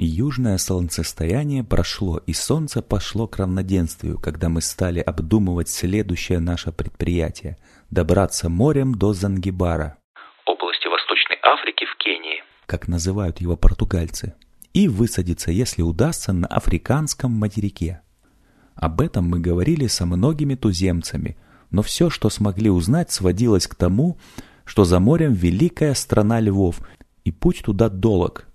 Южное солнцестояние прошло, и солнце пошло к равноденствию, когда мы стали обдумывать следующее наше предприятие – добраться морем до Зангибара, области Восточной Африки в Кении. как называют его португальцы, и высадиться, если удастся, на африканском материке. Об этом мы говорили со многими туземцами, но все, что смогли узнать, сводилось к тому, что за морем великая страна львов, и путь туда долг,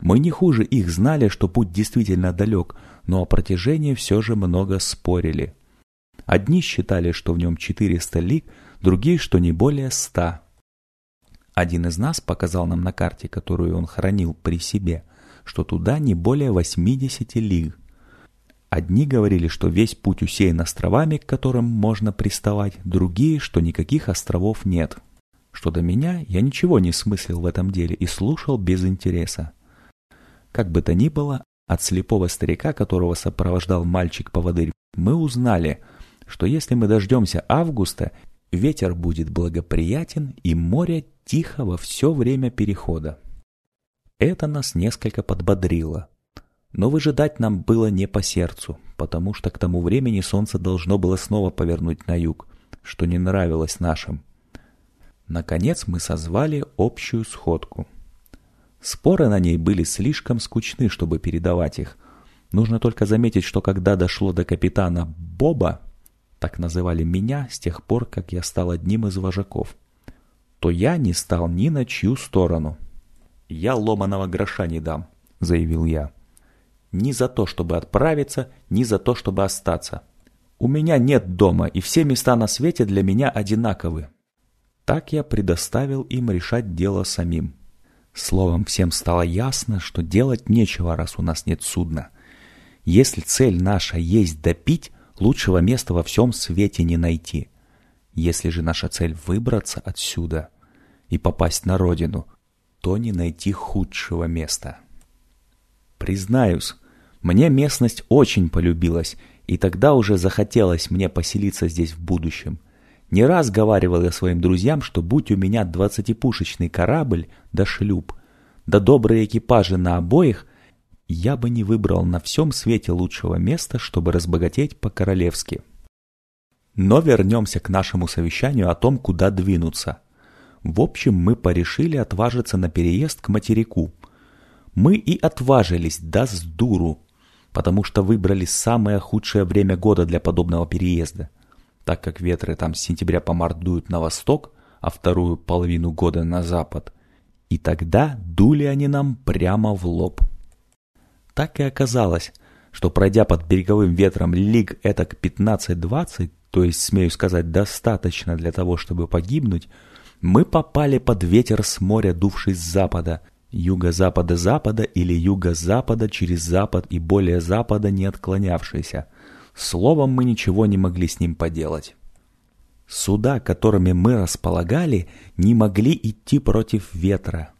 мы не хуже их знали, что путь действительно далек, но о протяжении все же много спорили. Одни считали, что в нем 400 лиг, другие, что не более 100. Один из нас показал нам на карте, которую он хранил при себе, что туда не более 80 лиг. Одни говорили, что весь путь усеян островами, к которым можно приставать, другие, что никаких островов нет. Что до меня, я ничего не смыслил в этом деле и слушал без интереса. Как бы то ни было, от слепого старика, которого сопровождал мальчик-поводырь, мы узнали, что если мы дождемся августа, ветер будет благоприятен и море тихо во все время перехода. Это нас несколько подбодрило. Но выжидать нам было не по сердцу, потому что к тому времени солнце должно было снова повернуть на юг, что не нравилось нашим. Наконец мы созвали общую сходку. Споры на ней были слишком скучны, чтобы передавать их. Нужно только заметить, что когда дошло до капитана Боба, так называли меня с тех пор, как я стал одним из вожаков, то я не стал ни на чью сторону. «Я ломаного гроша не дам», — заявил я. «Ни за то, чтобы отправиться, ни за то, чтобы остаться. У меня нет дома, и все места на свете для меня одинаковы». Так я предоставил им решать дело самим. Словом, всем стало ясно, что делать нечего, раз у нас нет судна. Если цель наша есть допить, лучшего места во всем свете не найти. Если же наша цель выбраться отсюда и попасть на родину, то не найти худшего места. Признаюсь, мне местность очень полюбилась, и тогда уже захотелось мне поселиться здесь в будущем – не раз говаривал я своим друзьям, что будь у меня двадцатипушечный корабль да шлюп, да добрые экипажи на обоих, я бы не выбрал на всем свете лучшего места, чтобы разбогатеть по-королевски. Но вернемся к нашему совещанию о том, куда двинуться. В общем, мы порешили отважиться на переезд к материку. Мы и отважились, да с дуру, потому что выбрали самое худшее время года для подобного переезда – так как ветры там с сентября по март дуют на восток, а вторую половину года на запад, и тогда дули они нам прямо в лоб. Так и оказалось, что пройдя под береговым ветром лиг этак 15-20, то есть, смею сказать, достаточно для того, чтобы погибнуть, мы попали под ветер с моря, дувший с запада, юго-запада-запада или юго-запада через запад и более запада не отклонявшийся – Словом, мы ничего не могли с ним поделать. Суда, которыми мы располагали, не могли идти против ветра.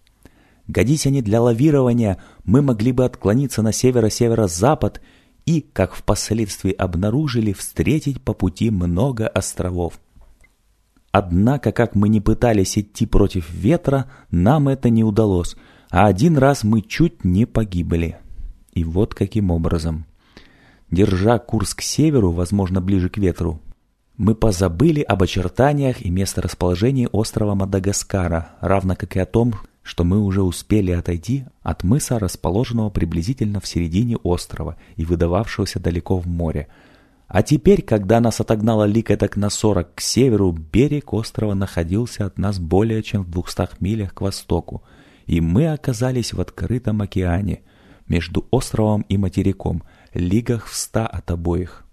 Годись они для лавирования, мы могли бы отклониться на северо-северо-запад и, как впоследствии обнаружили, встретить по пути много островов. Однако, как мы не пытались идти против ветра, нам это не удалось, а один раз мы чуть не погибли. И вот каким образом. Держа курс к северу, возможно, ближе к ветру, мы позабыли об очертаниях и месторасположении острова Мадагаскара, равно как и о том, что мы уже успели отойти от мыса, расположенного приблизительно в середине острова и выдававшегося далеко в море. А теперь, когда нас отогнала лика так на сорок к северу, берег острова находился от нас более чем в двухстах милях к востоку, и мы оказались в открытом океане между островом и материком – лигах в ста от обоих.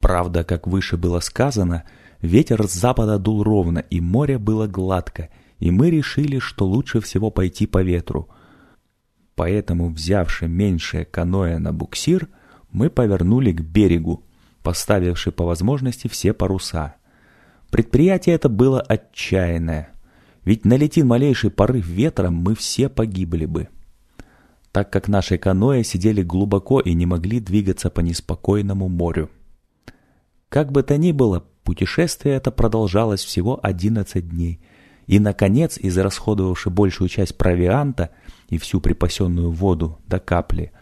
Правда, как выше было сказано, ветер с запада дул ровно, и море было гладко, и мы решили, что лучше всего пойти по ветру. Поэтому, взявши меньшее каноэ на буксир, мы повернули к берегу, поставивши по возможности все паруса. Предприятие это было отчаянное, ведь налети малейший порыв ветра, мы все погибли бы так как наши каноэ сидели глубоко и не могли двигаться по неспокойному морю. Как бы то ни было, путешествие это продолжалось всего 11 дней, И, наконец, израсходовавши большую часть провианта и всю припасенную воду до капли,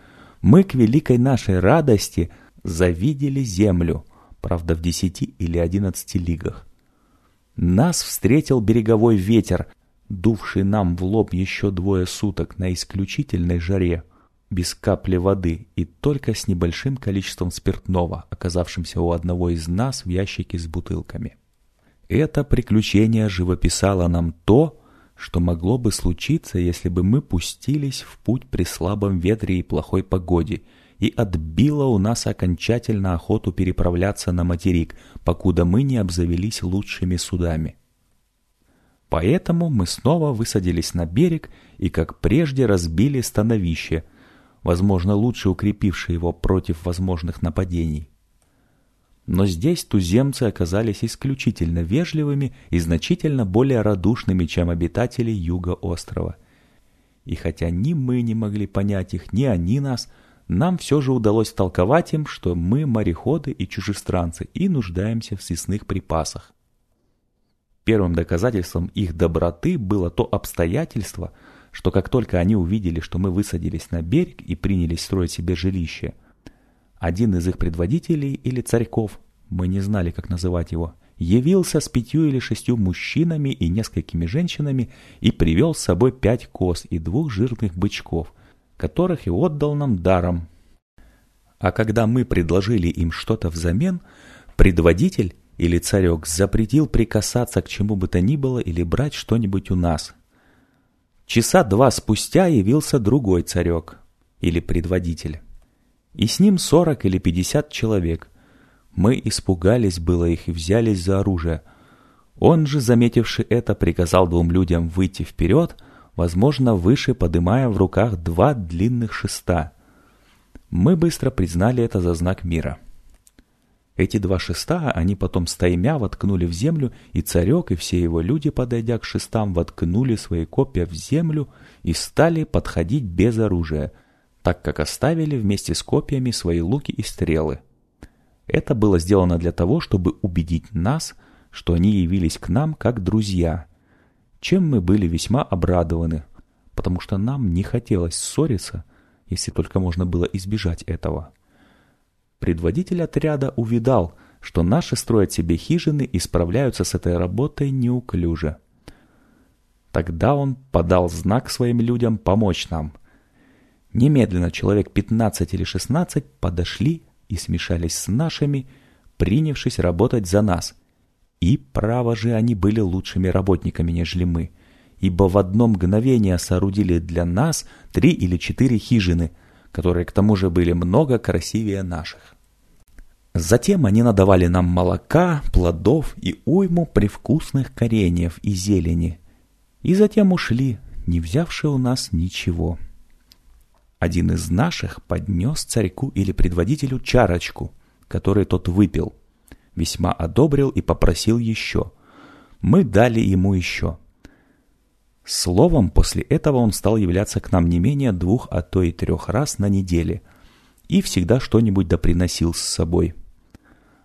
мы к великой нашей радости завидели землю, правда в десяти или одиннадцати лигах. Нас встретил береговой ветер, дувший нам в лоб еще двое суток на исключительной жаре, без капли воды и только с небольшим количеством спиртного, оказавшимся у одного из нас в ящике с бутылками. Это приключение живописало нам то, что могло бы случиться, если бы мы пустились в путь при слабом ветре и плохой погоде, и отбило у нас окончательно охоту переправляться на материк, покуда мы не обзавелись лучшими судами. Поэтому мы снова высадились на берег и, как прежде, разбили становище, возможно, лучше укрепившее его против возможных нападений. Но здесь туземцы оказались исключительно вежливыми и значительно более радушными, чем обитатели юга острова. И хотя ни мы не могли понять их, ни они нас, нам все же удалось толковать им, что мы мореходы и чужестранцы и нуждаемся в съестных припасах. Первым доказательством их доброты было то обстоятельство, что как только они увидели, что мы высадились на берег и принялись строить себе жилище, один из их предводителей или царьков, мы не знали, как называть его, явился с пятью или шестью мужчинами и несколькими женщинами и привел с собой пять коз и двух жирных бычков, которых и отдал нам даром. А когда мы предложили им что-то взамен, предводитель или царек запретил прикасаться к чему бы то ни было или брать что-нибудь у нас. Часа два спустя явился другой царек или предводитель и с ним сорок или пятьдесят человек. Мы испугались было их и взялись за оружие. Он же, заметивший это, приказал двум людям выйти вперед, возможно, выше подымая в руках два длинных шеста. Мы быстро признали это за знак мира. Эти два шеста они потом стаймя воткнули в землю, и царек и все его люди, подойдя к шестам, воткнули свои копья в землю и стали подходить без оружия, так как оставили вместе с копьями свои луки и стрелы. Это было сделано для того, чтобы убедить нас, что они явились к нам как друзья, чем мы были весьма обрадованы, потому что нам не хотелось ссориться, если только можно было избежать этого. Предводитель отряда увидал, что наши строят себе хижины и справляются с этой работой неуклюже. Тогда он подал знак своим людям помочь нам, Немедленно человек 15 или 16 подошли и смешались с нашими, принявшись работать за нас. И, право же, они были лучшими работниками, нежели мы, ибо в одно мгновение соорудили для нас три или четыре хижины, которые к тому же были много красивее наших. Затем они надавали нам молока, плодов и уйму привкусных кореньев и зелени, и затем ушли, не взявши у нас ничего. Один из наших поднес царьку или предводителю чарочку, которую тот выпил. Весьма одобрил и попросил еще. Мы дали ему еще. Словом, после этого он стал являться к нам не менее двух, а то и трех раз на неделе. И всегда что-нибудь доприносил с собой.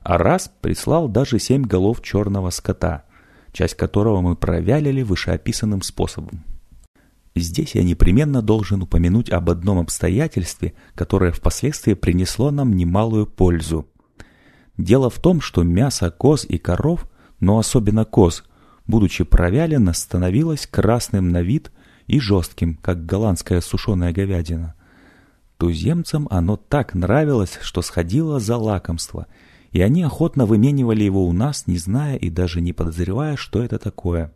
А раз прислал даже семь голов черного скота, часть которого мы провялили вышеописанным способом. Здесь я непременно должен упомянуть об одном обстоятельстве, которое впоследствии принесло нам немалую пользу. Дело в том, что мясо коз и коров, но особенно коз, будучи провялено, становилось красным на вид и жестким, как голландская сушеная говядина. Туземцам оно так нравилось, что сходило за лакомство, и они охотно выменивали его у нас, не зная и даже не подозревая, что это такое.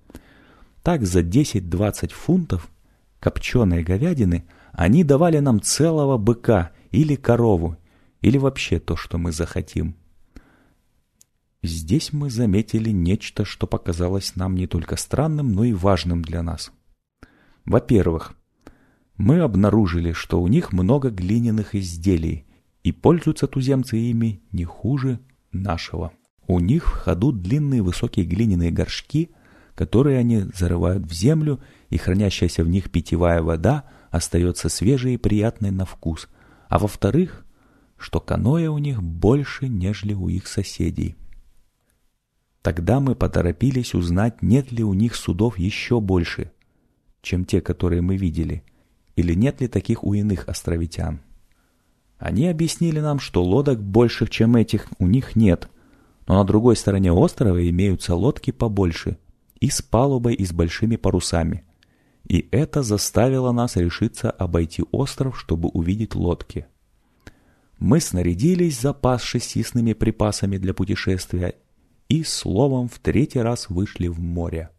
Так за 10-20 фунтов копченой говядины, они давали нам целого быка или корову, или вообще то, что мы захотим. Здесь мы заметили нечто, что показалось нам не только странным, но и важным для нас. Во-первых, мы обнаружили, что у них много глиняных изделий, и пользуются туземцы ими не хуже нашего. У них в ходу длинные высокие глиняные горшки – которые они зарывают в землю, и хранящаяся в них питьевая вода остается свежей и приятной на вкус, а во-вторых, что каноэ у них больше, нежели у их соседей. Тогда мы поторопились узнать, нет ли у них судов еще больше, чем те, которые мы видели, или нет ли таких у иных островитян. Они объяснили нам, что лодок больших, чем этих, у них нет, но на другой стороне острова имеются лодки побольше и с палубой и с большими парусами. И это заставило нас решиться обойти остров, чтобы увидеть лодки. Мы снарядились, запасшись сисными припасами для путешествия, и словом в третий раз вышли в море.